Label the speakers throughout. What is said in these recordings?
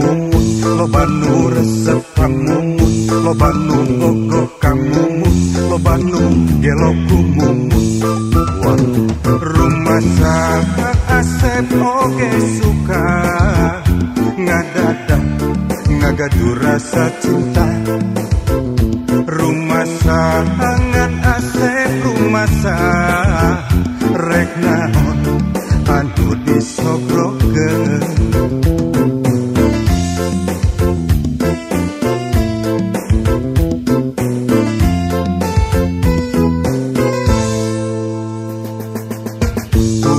Speaker 1: Loba nu nganjang kamu Loba nu resep kamu Loba nu gogo kamu Loba nu gelo kumu. Rumah sah asep oge suka. Ngadadak ngagadu rasa cinta. Rumah sangan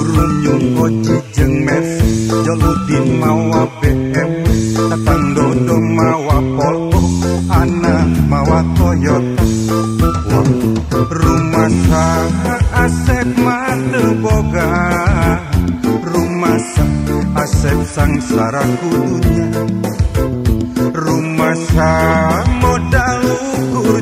Speaker 1: Turun yung oji jeung Mercy Joludin mawa BM Tatang dodo mawa Polvo Ana mawa Toyota Rumah sah Asep mata boga. Rumah sah Asep sangsara kudunya. Rumah sah modal ukur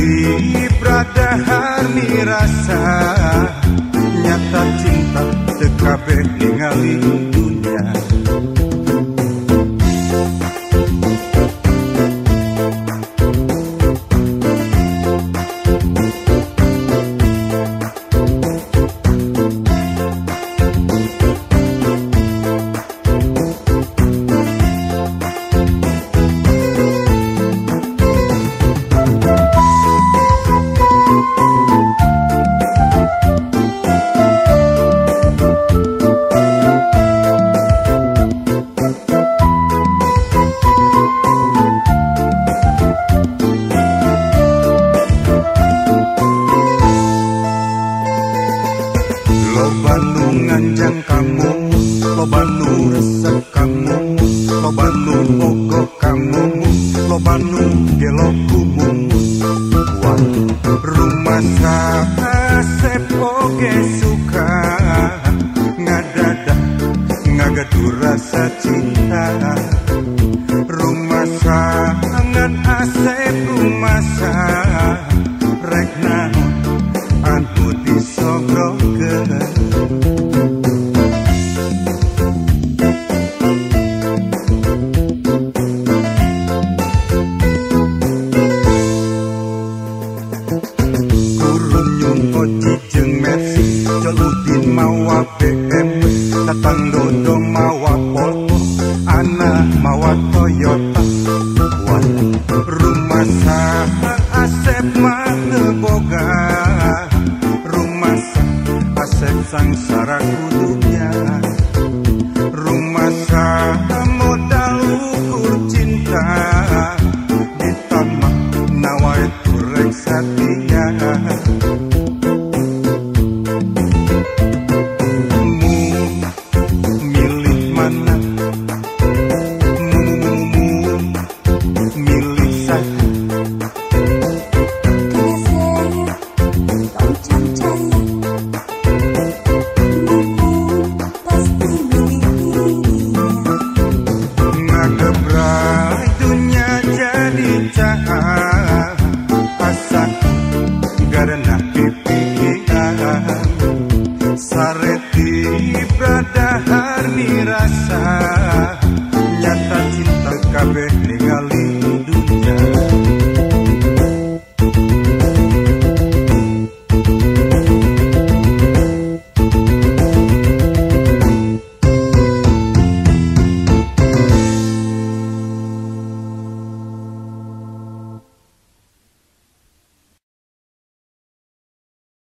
Speaker 1: Sareti bradahar rasa Nyata cinta tekabe Loba nu nganjang kamu Loba nu resep kamu Loba nu bogo kamu Loba nu gelo kumu Wah, rumah sahasep oge suka. Ngadadak ngagadu rasa cinta. Rumah sangat asep rumah sah datang dodo mawa polpo anak mawa toyota. Buat rumah sah asep mah boga rumah sah asep sang saraku